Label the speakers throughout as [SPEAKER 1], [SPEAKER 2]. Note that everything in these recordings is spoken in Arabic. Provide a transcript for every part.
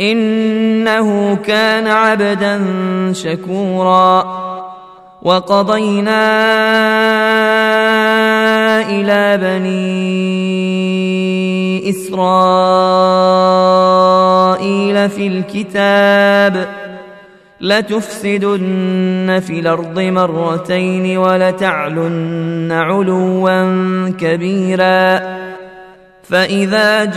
[SPEAKER 1] إنه كان عبدا شكورا. وقضينا إلى بني إسرائيل في الكتاب. لتفسدن في الأرض مرتين ولتعلن علوا كبيرا. فإذا جاء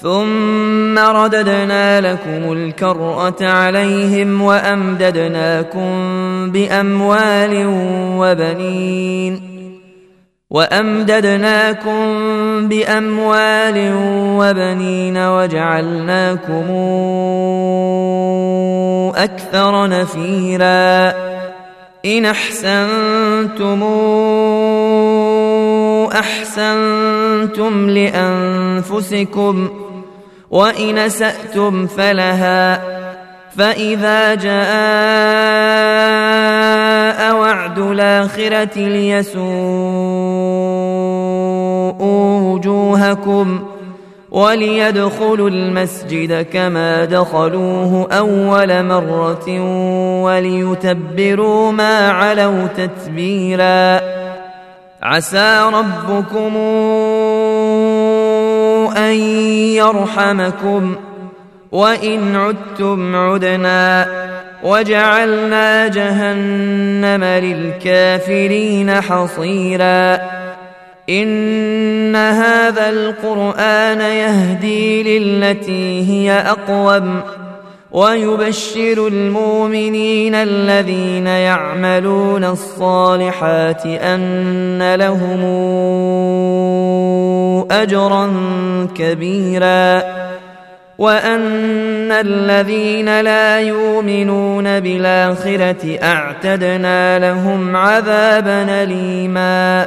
[SPEAKER 1] ثم رددنا لكم الكرة عليهم وأمددناكم بأموال وبنين وأمددناكم بأموال وبنين وجعلناكم أكثر نفيرا إن أحسنتم أحسنتم لأنفسكم وإن اساتم فلها فإذا جاء وعد الآخرة ليسوءوا وجوهكم وليدخلوا المسجد كما دخلوه أول مرة وليتبروا ما علوا تتبيرا. عسى ربكم أن يرحمكم وإن عدتم عدنا وجعلنا جهنم للكافرين حصيرا. إن هذا القرآن يهدي للتي هي أقوم. ويبشر المؤمنين الذين يعملون الصالحات أن لهم أجرا كبيرا وأن الذين لا يؤمنون بالآخرة أعتدنا لهم عذابا أليما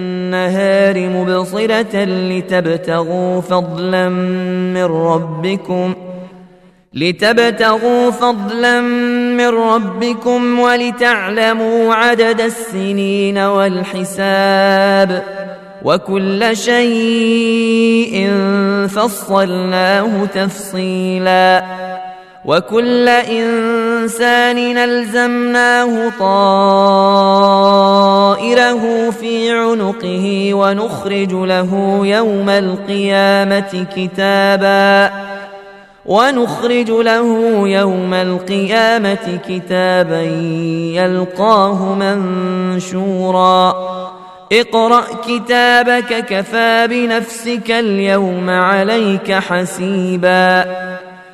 [SPEAKER 1] مبصرة لتبتغوا فضلا من ربكم لتبتغوا فضلا من ربكم ولتعلموا عدد السنين والحساب. وكل شيء فصلناه تفصيلا. وكل إنسان ألزمناه طائره في عنقه ونخرج له يوم القيامة كتابا. ونخرج له يوم القيامة كتابا يلقاه منشورا. اقرأ كتابك كفى بنفسك اليوم عليك حسيبا.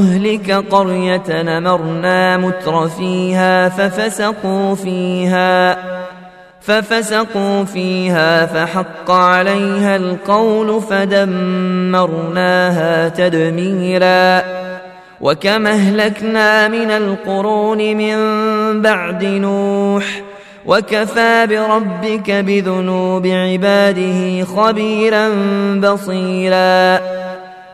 [SPEAKER 1] نهلك قرية نمرنا متر فيها ففسقوا فيها ففسقوا فيها فحق عليها القول فدمرناها تدميرا. وكم أهلكنا من القرون من بعد نوح وكفى بربك بذنوب عباده خبيرا بصيرا.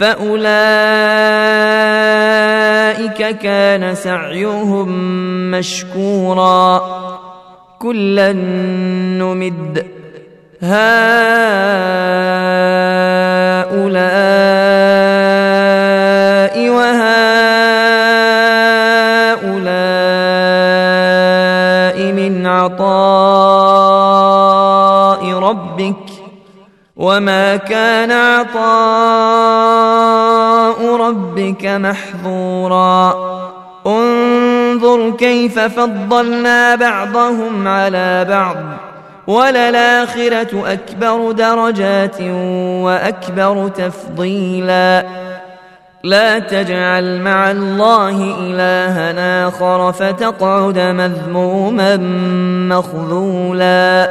[SPEAKER 1] فأولئك كان سعيهم مشكورا. كلا نمد. هؤلاء وهؤلاء من عطاء ربك وما كان عطاء ربك محظورا انظر كيف فضلنا بعضهم على بعض وللاخره اكبر درجات واكبر تفضيلا لا تجعل مع الله الها اخر فتقعد مذموما مخذولا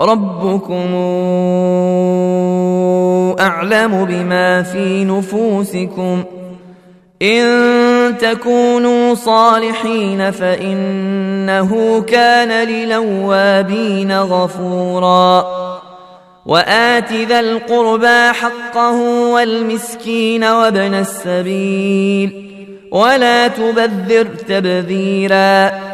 [SPEAKER 1] ربكم أعلم بما في نفوسكم. إن تكونوا صالحين فإنه كان للوابين غفورا. وآت ذا القربى حقه والمسكين وابن السبيل. ولا تبذر تبذيرا.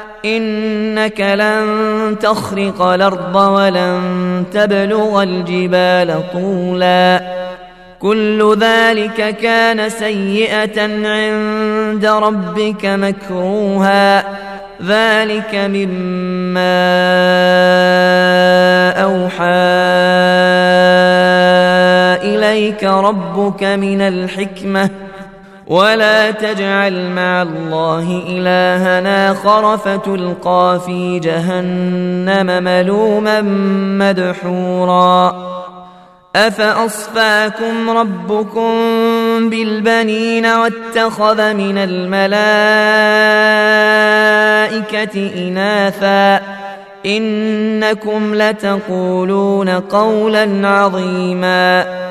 [SPEAKER 1] إنك لن تخرق الأرض ولن تبلغ الجبال طولا. كل ذلك كان سيئة عند ربك مكروها. ذلك مما أوحى إليك ربك من الحكمة. ولا تجعل مع الله الها آخر فتلقى في جهنم ملوما مدحورا. أفأصفاكم ربكم بالبنين واتخذ من الملائكة إناثا؟ إنكم لتقولون قولا عظيما.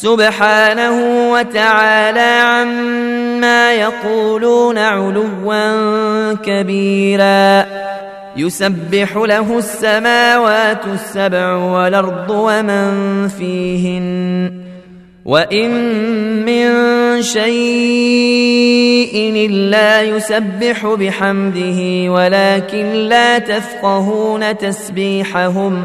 [SPEAKER 1] سبحانه وتعالى عما يقولون علوا كبيرا. يسبح له السماوات السبع والأرض ومن فيهن. وإن من شيء إلا يسبح بحمده ولكن لا تفقهون تسبيحهم.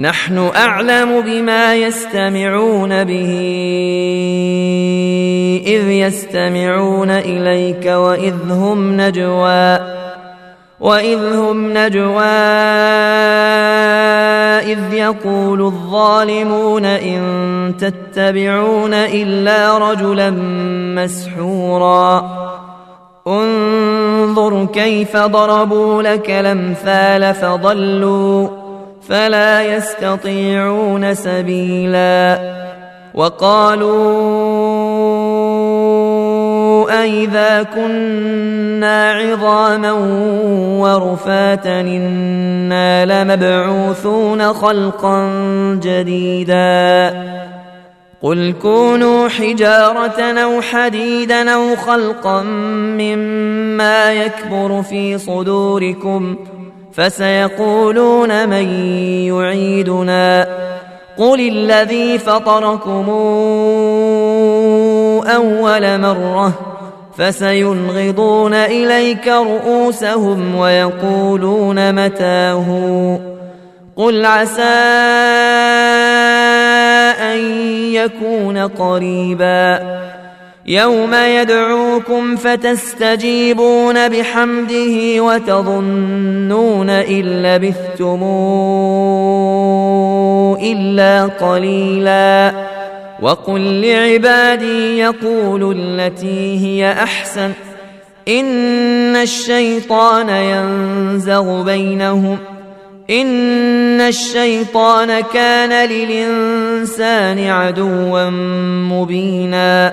[SPEAKER 1] نحن أعلم بما يستمعون به إذ يستمعون إليك وإذ هم نجوى وإذ هم نجوى إذ يقول الظالمون إن تتبعون إلا رجلا مسحورا. انظر كيف ضربوا لك الأمثال فضلوا فلا يستطيعون سبيلا. وقالوا أئذا كنا عظاما ورفاتا إنا لمبعوثون خلقا جديدا. قل كونوا حجارة أو حديدا أو خلقا مما يكبر في صدوركم ۖ فسيقولون من يعيدنا قل الذي فطركم أول مرة فسينغضون إليك رؤوسهم ويقولون متاه قل عسى أن يكون قريبا يوم يدعوكم فتستجيبون بحمده وتظنون إن لبثتم إلا قليلا. وقل لعبادي يقولوا التي هي أحسن. إن الشيطان ينزغ بينهم. إن الشيطان كان للإنسان عدوا مبينا.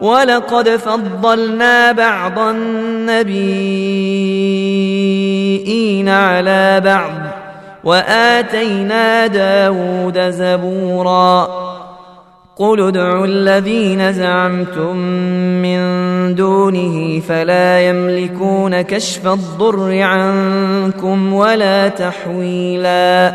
[SPEAKER 1] ولقد فضلنا بعض النبيين على بعض وآتينا داود زبورا قل ادعوا الذين زعمتم من دونه فلا يملكون كشف الضر عنكم ولا تحويلا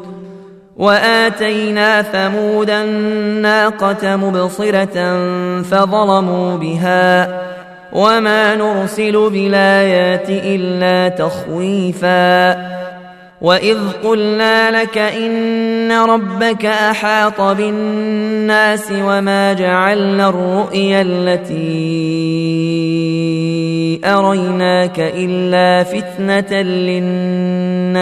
[SPEAKER 1] وآتينا ثمود الناقة مبصرة فظلموا بها وما نرسل بالآيات إلا تخويفا وإذ قلنا لك إن ربك أحاط بالناس وما جعلنا الرؤيا التي أريناك إلا فتنة للناس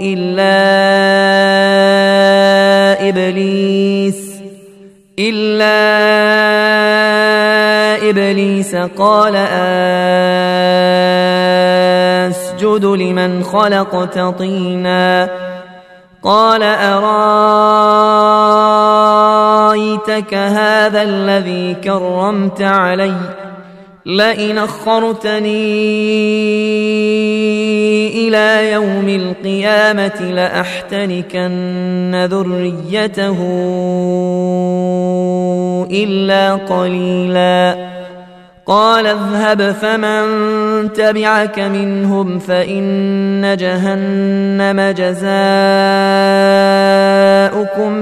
[SPEAKER 1] إلا إبليس إلا إبليس قال أسجد لمن خلقت طينا قال أرأيتك هذا الذي كرمت عليّ؟ لئن أخرتني إلى يوم القيامة لأحتنكن ذريته إلا قليلا. قال اذهب فمن تبعك منهم فإن جهنم جزاؤكم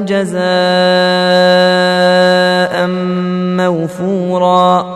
[SPEAKER 1] جزاء موفورا.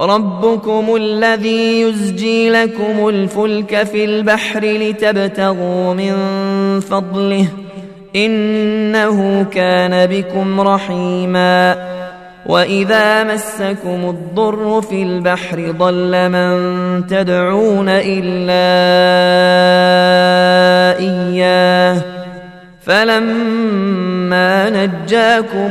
[SPEAKER 1] ربكم الذي يزجي لكم الفلك في البحر لتبتغوا من فضله انه كان بكم رحيما واذا مسكم الضر في البحر ضل من تدعون الا فلما نجاكم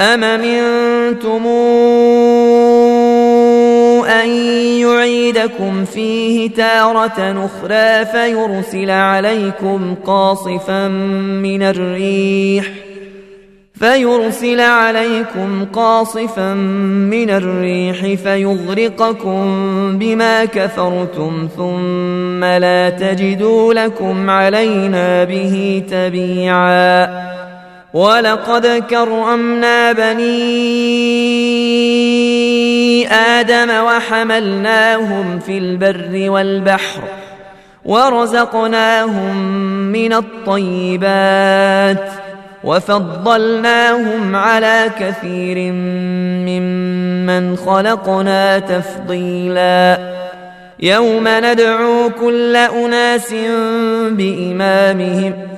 [SPEAKER 1] أم منتم أن يعيدكم فيه تارة أخرى فيرسل عليكم قاصفا من الريح ۖ فيرسل عليكم قاصفا من الريح فيغرقكم بما كفرتم ثم لا تجدوا لكم علينا به تبيعا ولقد كرمنا بني آدم وحملناهم في البر والبحر ورزقناهم من الطيبات وفضلناهم على كثير ممن خلقنا تفضيلا يوم ندعو كل اناس بامامهم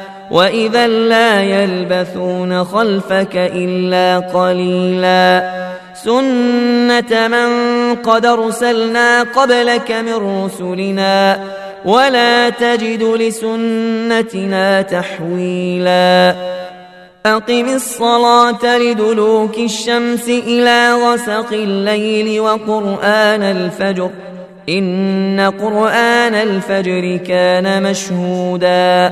[SPEAKER 1] وإذا لا يلبثون خلفك إلا قليلا سنة من قد أرسلنا قبلك من رسلنا ولا تجد لسنتنا تحويلا أقم الصلاة لدلوك الشمس إلى غسق الليل وقرآن الفجر إن قرآن الفجر كان مشهودا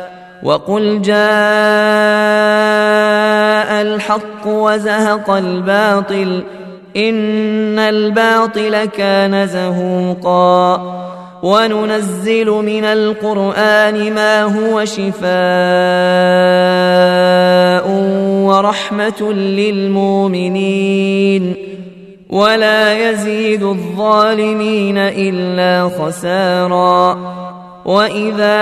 [SPEAKER 1] وقل جاء الحق وزهق الباطل إن الباطل كان زهوقا وننزل من القرآن ما هو شفاء ورحمة للمؤمنين ولا يزيد الظالمين إلا خسارا وإذا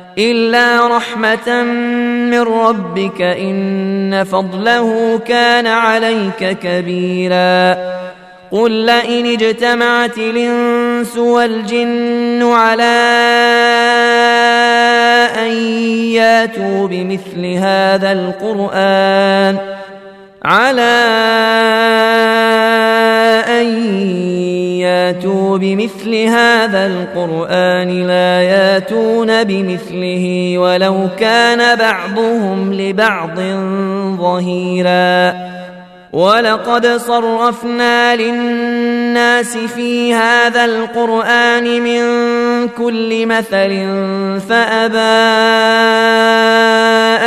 [SPEAKER 1] الا رحمه من ربك ان فضله كان عليك كبيرا قل لئن اجتمعت الانس والجن على ان ياتوا بمثل هذا القران على أن ياتوا بمثل هذا القرآن لا ياتون بمثله ولو كان بعضهم لبعض ظهيرا. ولقد صرفنا للناس في هذا القرآن من كل مثل فأبى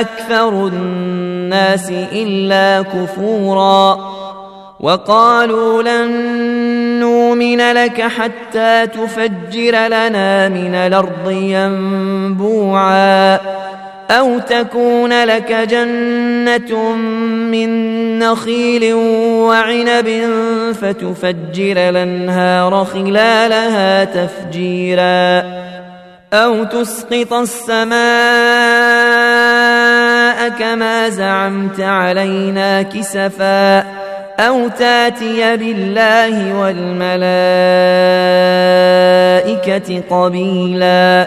[SPEAKER 1] أكثر الناس إلا كفورا وقالوا لن نؤمن لك حتى تفجر لنا من الأرض ينبوعا أو تكون لك جنة من نخيل وعنب فتفجر الأنهار خلالها تفجيرا. أو تسقط السماء كما زعمت علينا كسفا. أو تاتي بالله والملائكة قبيلا.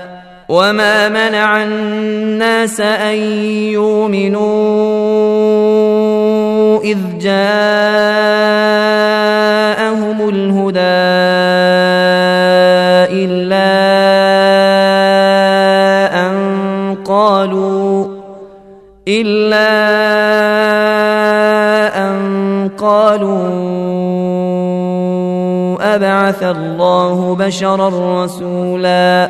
[SPEAKER 1] وما منع الناس ان يؤمنوا اذ جاءهم الهدى الا ان قالوا الا قالوا أبعث الله بشرا رسولا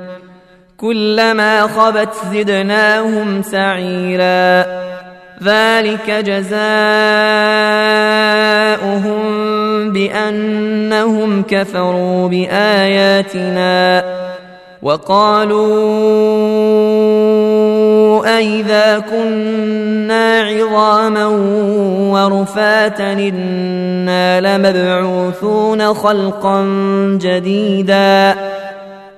[SPEAKER 1] كلما خبت زدناهم سعيرا. ذلك جزاؤهم بأنهم كفروا بآياتنا وقالوا أئذا كنا عظاما ورفاتا إنا لمبعوثون خلقا جديدا.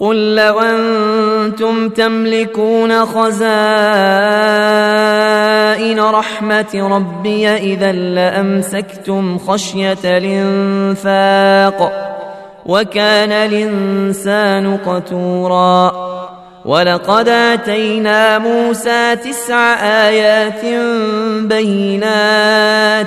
[SPEAKER 1] قل لو أنتم تملكون خزائن رحمة ربي إذا لأمسكتم خشية الإنفاق وكان الإنسان قتورا. ولقد آتينا موسى تسع آيات بينات.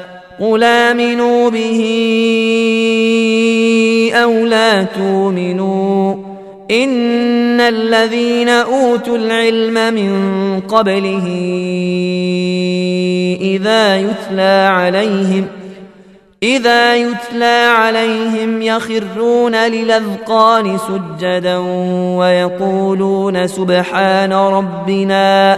[SPEAKER 1] قل آمنوا به أو لا تؤمنوا إن الذين أوتوا العلم من قبله إذا يتلى عليهم إذا يتلى عليهم يخرون للأذقان سجدا ويقولون سبحان ربنا